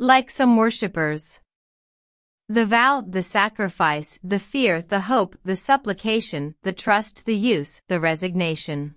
Like some worshippers. The vow, the sacrifice, the fear, the hope, the supplication, the trust, the use, the resignation.